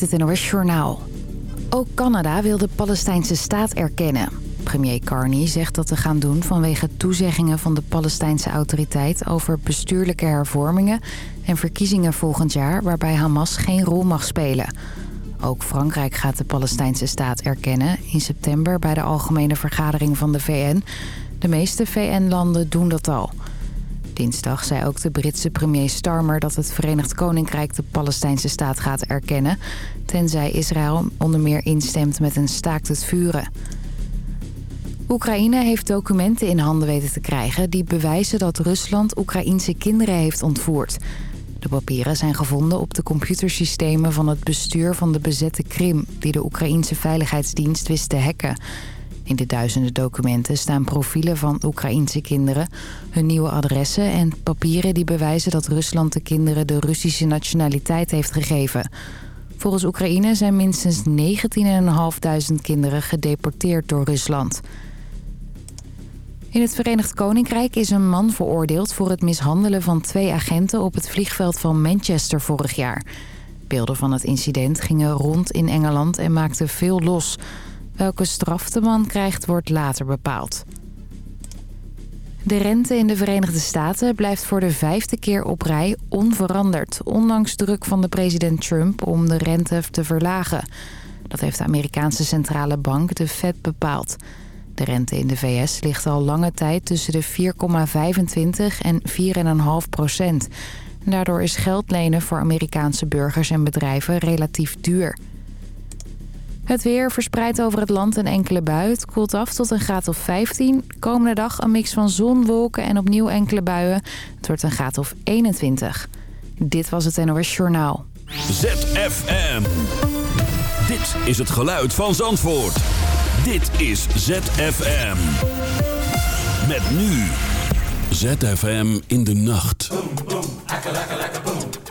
met het NOS Journaal. Ook Canada wil de Palestijnse staat erkennen. Premier Carney zegt dat te gaan doen vanwege toezeggingen van de Palestijnse autoriteit... over bestuurlijke hervormingen en verkiezingen volgend jaar... waarbij Hamas geen rol mag spelen. Ook Frankrijk gaat de Palestijnse staat erkennen... in september bij de Algemene Vergadering van de VN. De meeste VN-landen doen dat al... Dinsdag zei ook de Britse premier Starmer dat het Verenigd Koninkrijk de Palestijnse staat gaat erkennen... tenzij Israël onder meer instemt met een staakt het vuren. Oekraïne heeft documenten in handen weten te krijgen... die bewijzen dat Rusland Oekraïense kinderen heeft ontvoerd. De papieren zijn gevonden op de computersystemen van het bestuur van de bezette Krim... die de Oekraïense Veiligheidsdienst wist te hacken... In de duizenden documenten staan profielen van Oekraïense kinderen... hun nieuwe adressen en papieren die bewijzen dat Rusland de kinderen de Russische nationaliteit heeft gegeven. Volgens Oekraïne zijn minstens 19.500 kinderen gedeporteerd door Rusland. In het Verenigd Koninkrijk is een man veroordeeld voor het mishandelen van twee agenten op het vliegveld van Manchester vorig jaar. Beelden van het incident gingen rond in Engeland en maakten veel los... Welke straf de man krijgt wordt later bepaald. De rente in de Verenigde Staten blijft voor de vijfde keer op rij onveranderd... ondanks druk van de president Trump om de rente te verlagen. Dat heeft de Amerikaanse centrale bank, de Fed, bepaald. De rente in de VS ligt al lange tijd tussen de 4,25 en 4,5 procent. Daardoor is geld lenen voor Amerikaanse burgers en bedrijven relatief duur... Het weer verspreidt over het land een enkele bui. Het koelt af tot een graad of 15. Komende dag een mix van zon, wolken en opnieuw enkele buien. Het wordt een graad of 21. Dit was het NOS Journaal. ZFM. Dit is het geluid van Zandvoort. Dit is ZFM. Met nu. ZFM in de nacht. Boom, boom, skull.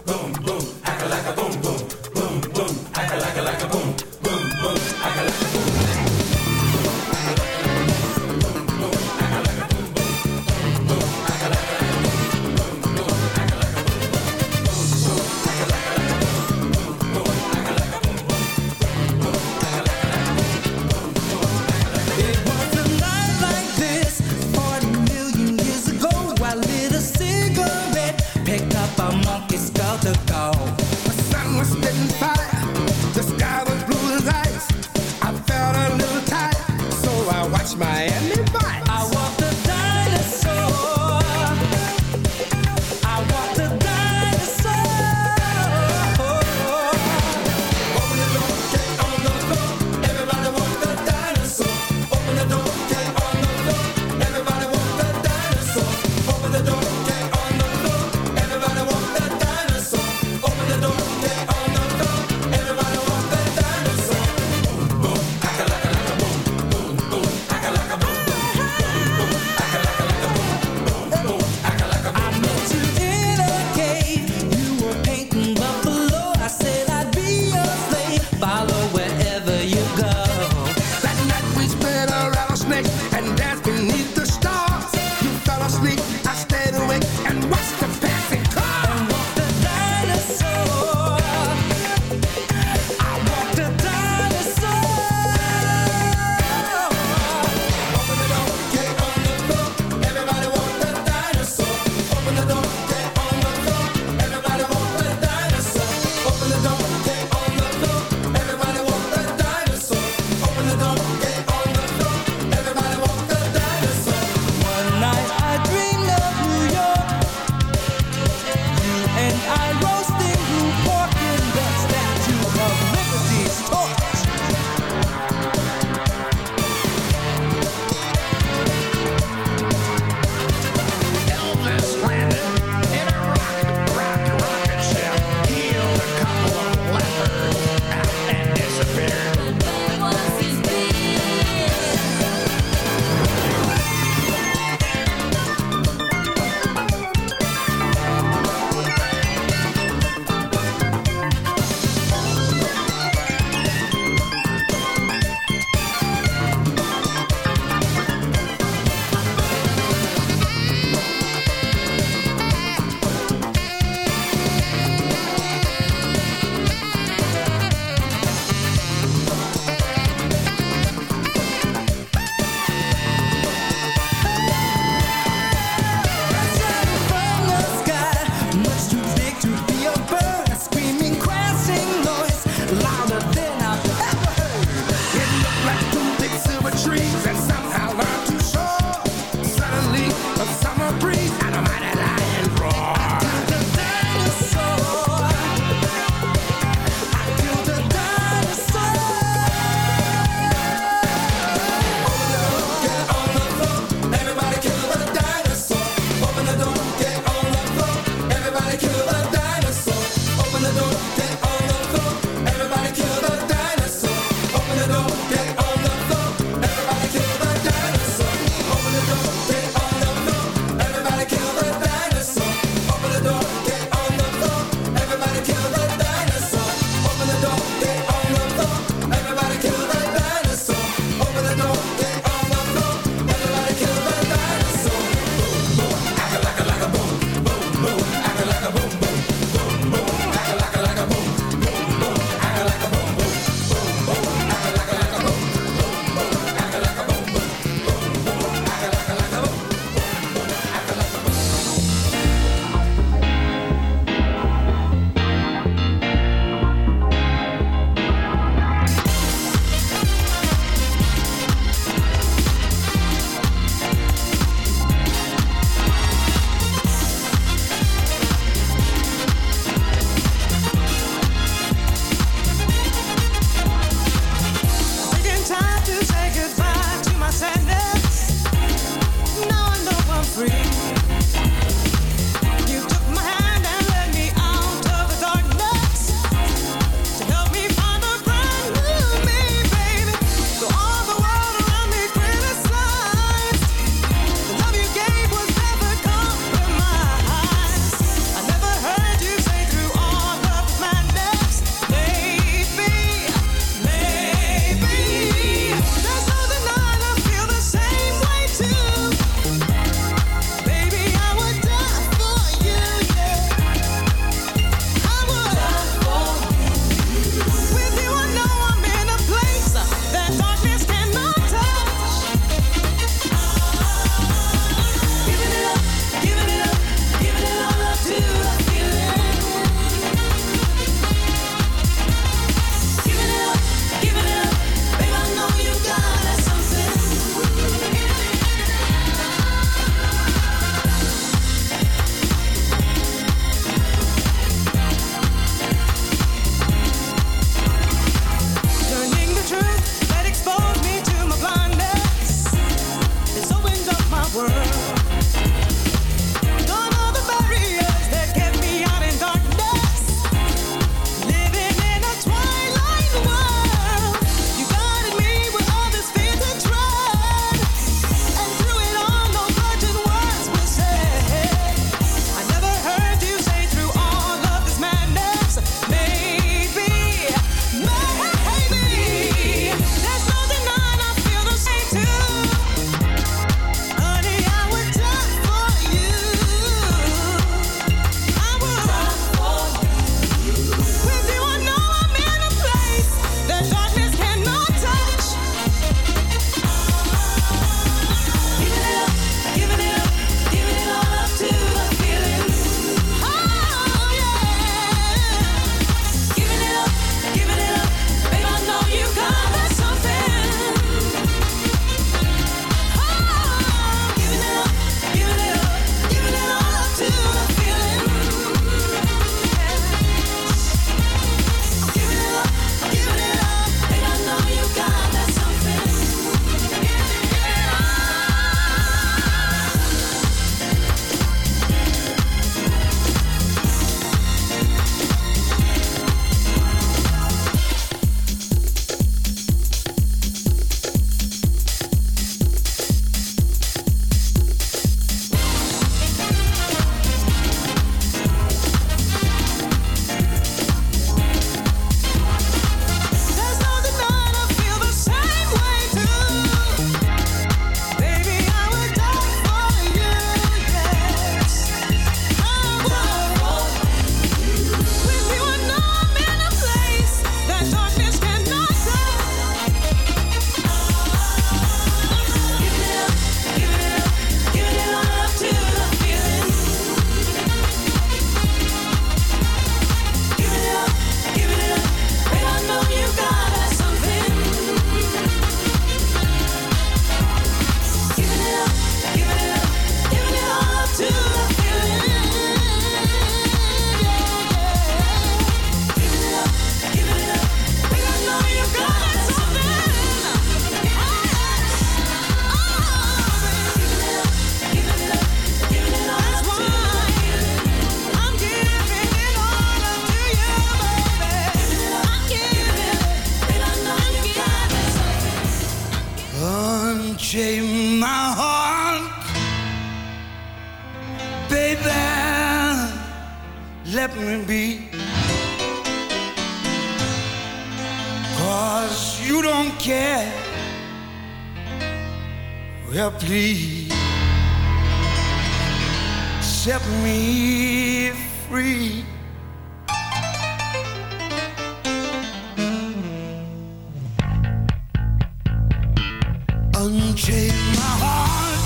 unchain my heart.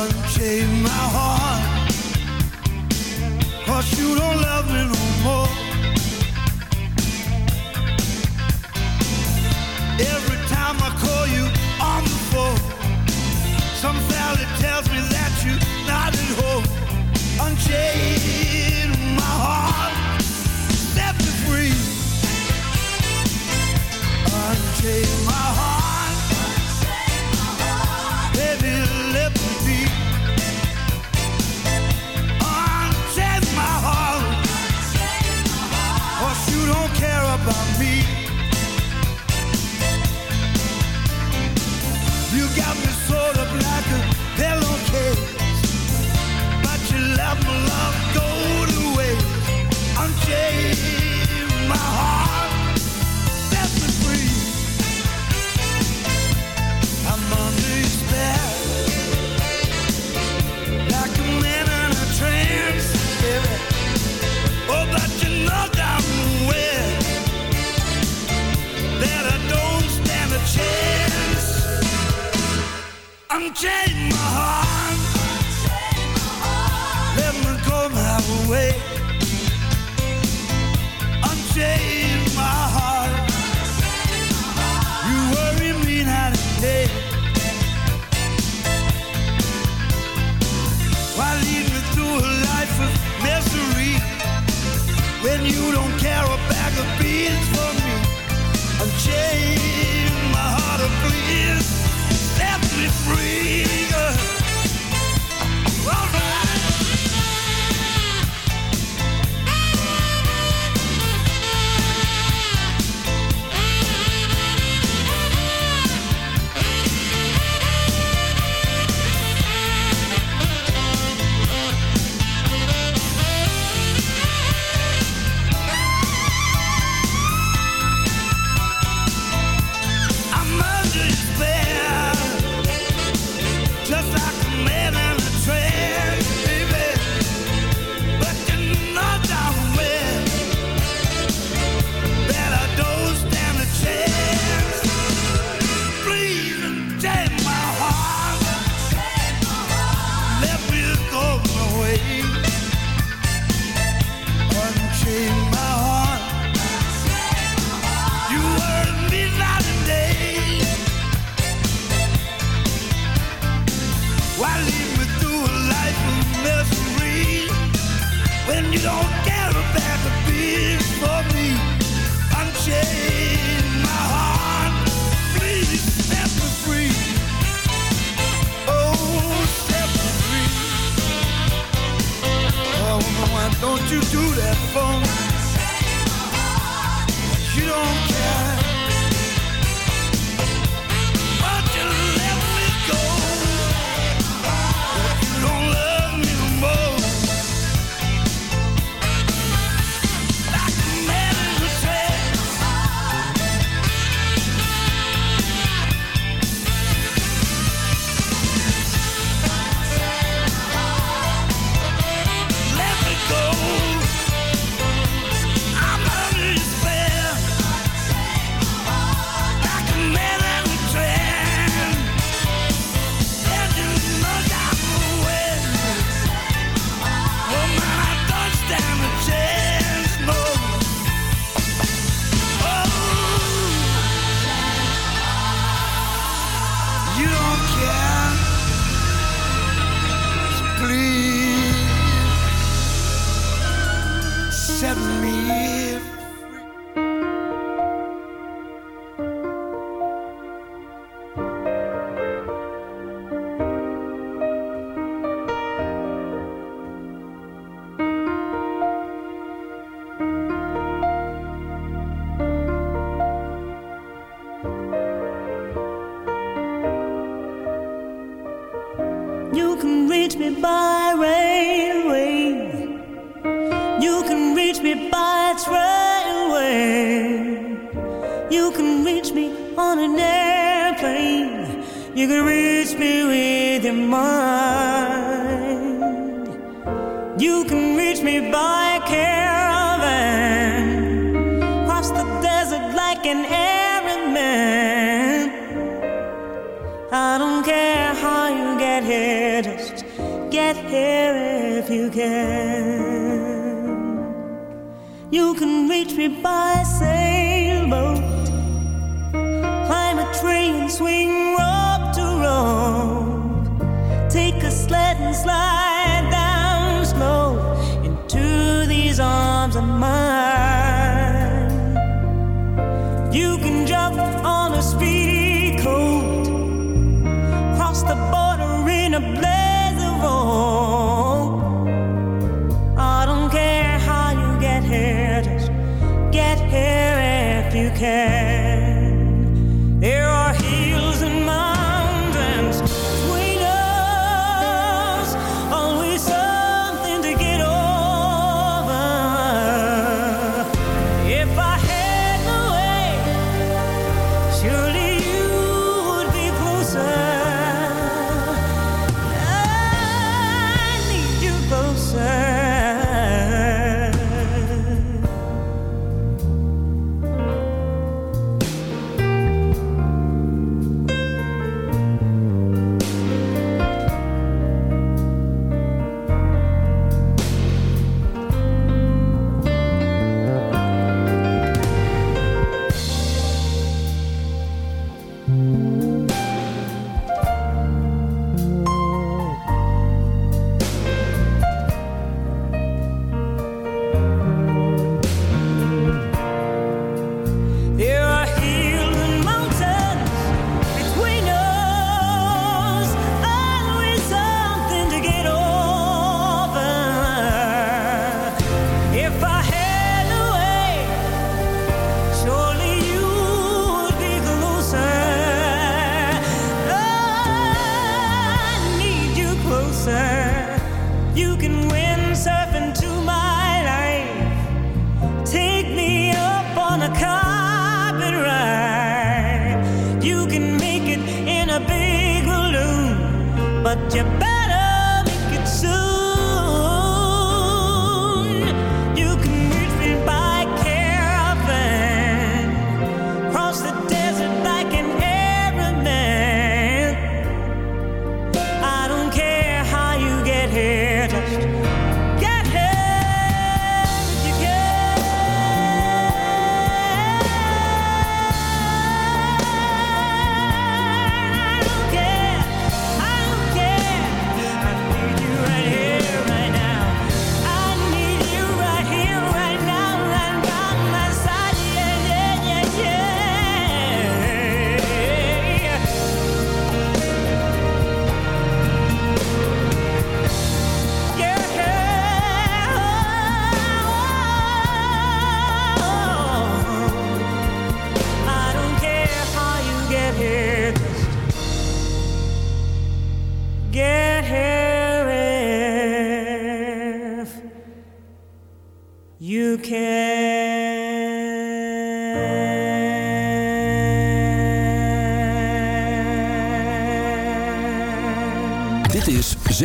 Unchain my you don't love me no more. Every time I call you on the phone, some valley tells me that you're not at home. Unchain. take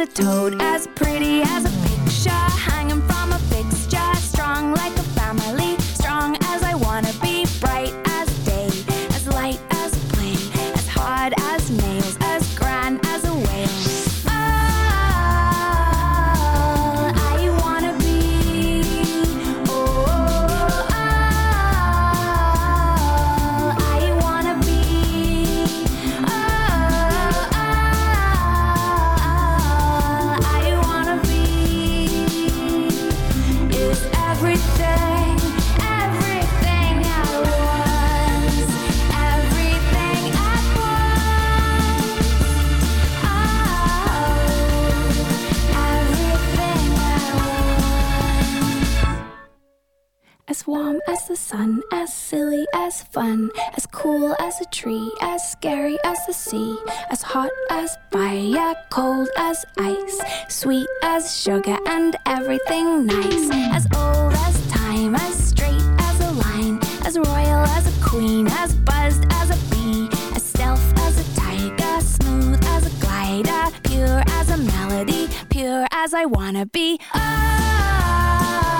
a toad as pretty as a picture. hot as fire, cold as ice, sweet as sugar and everything nice. As old as time, as straight as a line, as royal as a queen, as buzzed as a bee, as stealth as a tiger, smooth as a glider, pure as a melody, pure as I wanna be. Oh,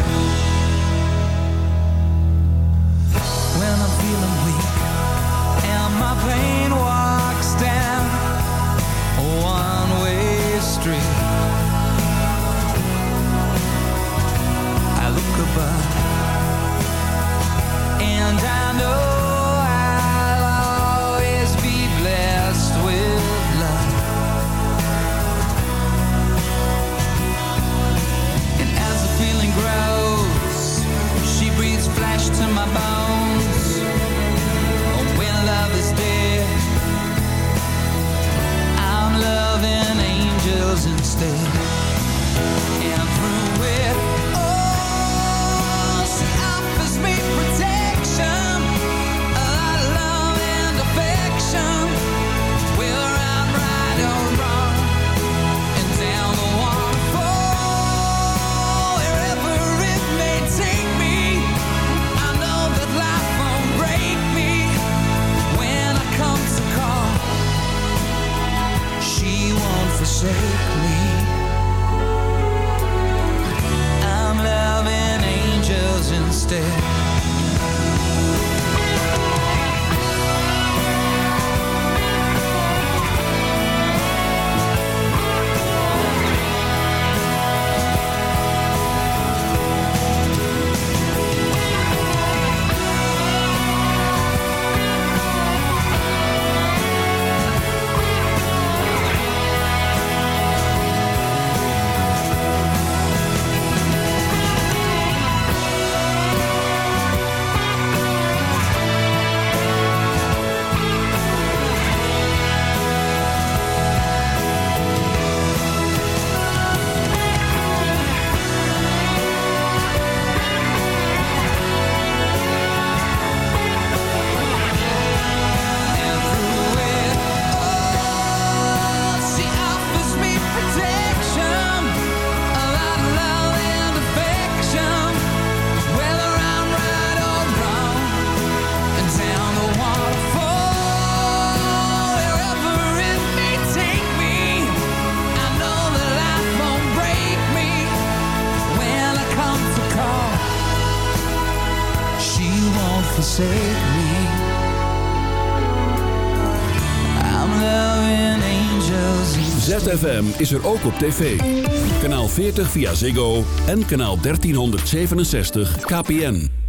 Me. I'm loving angels. ZFM is er ook op tv. Kanaal 40 via Ziggo en kanaal 1367 KPN.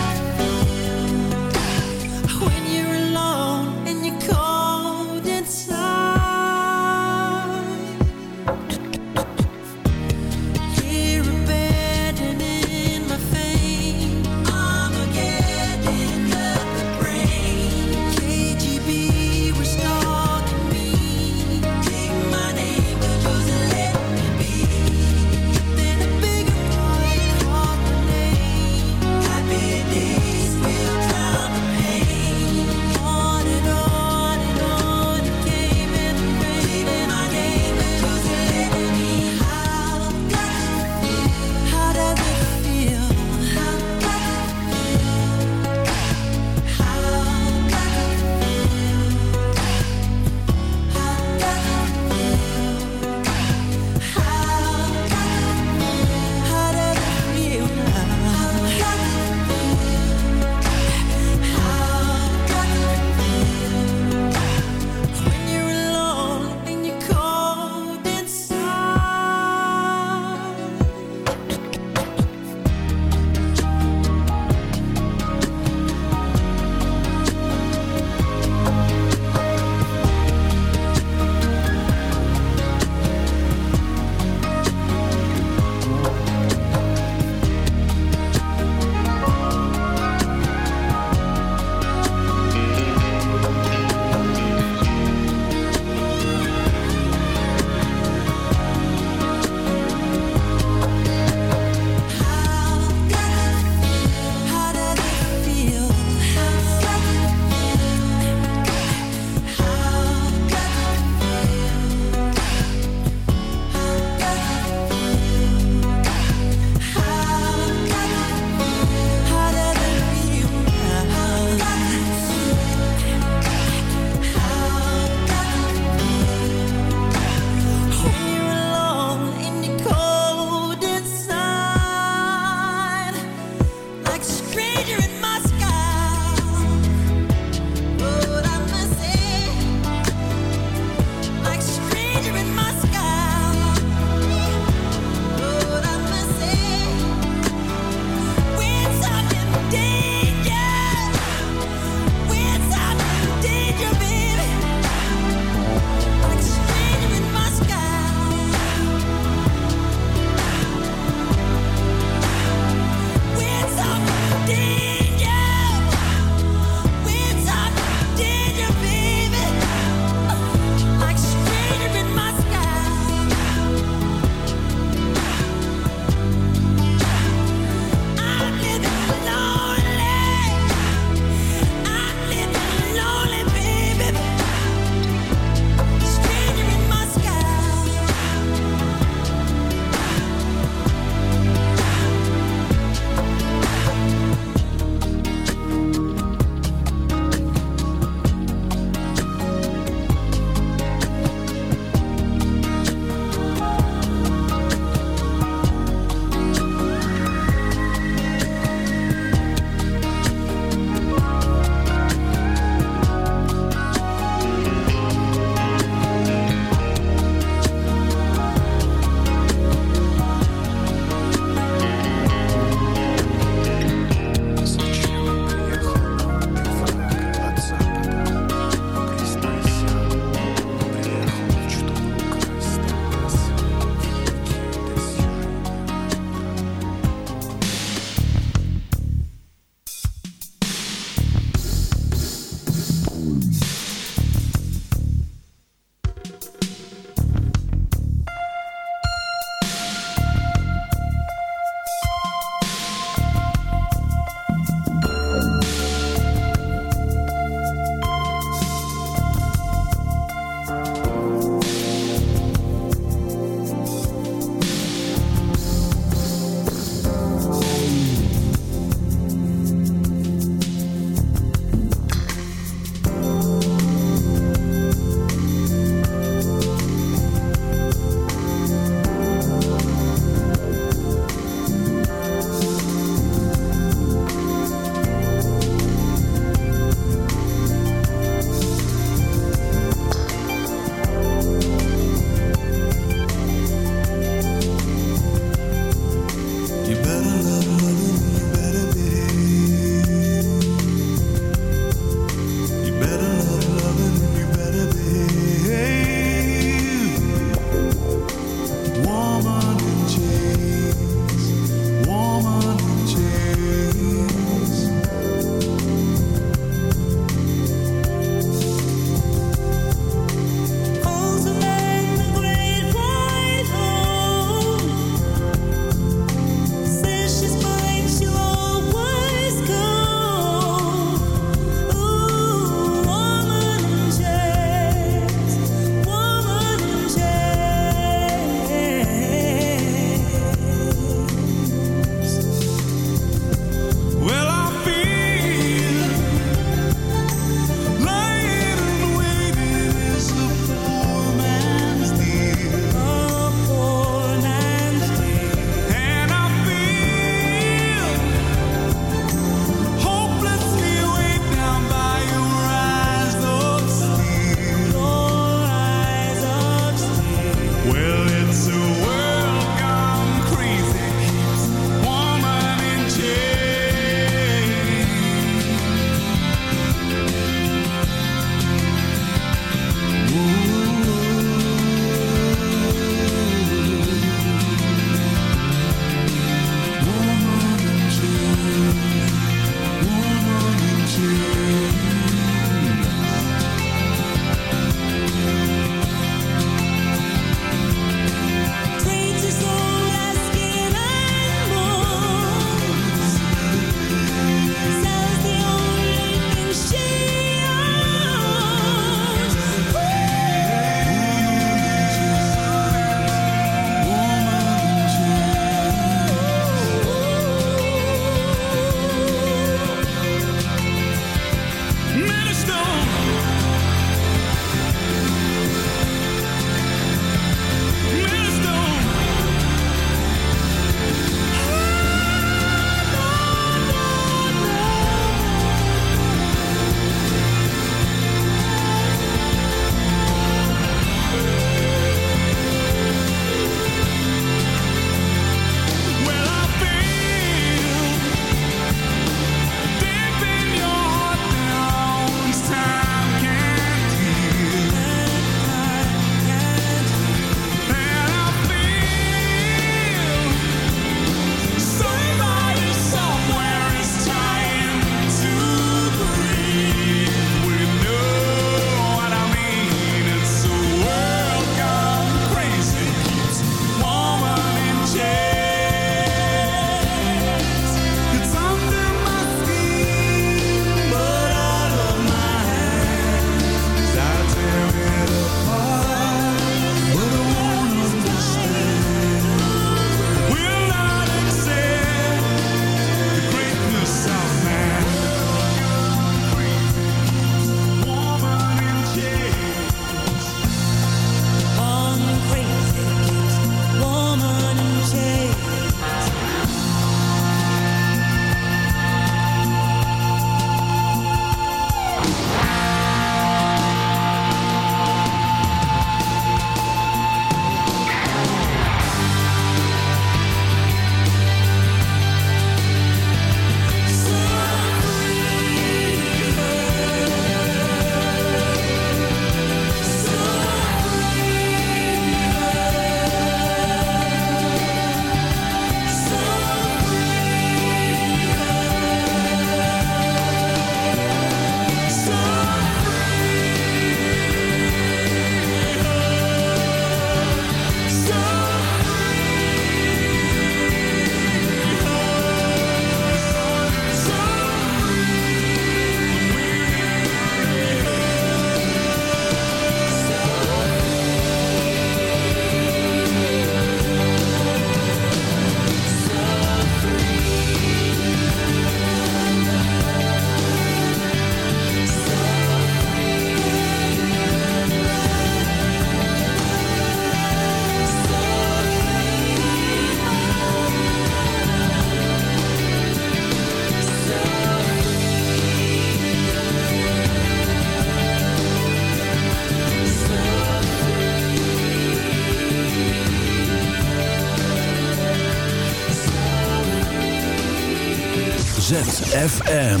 ZFM.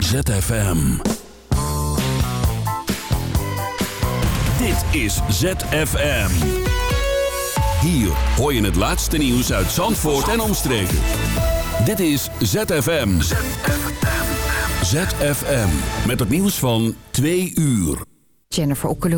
ZFM. Dit is ZFM. Hier hoor je het laatste nieuws uit Zandvoort en omstreken. Dit is ZFM. ZFM. Met het nieuws van twee uur. Jennifer Okkeloen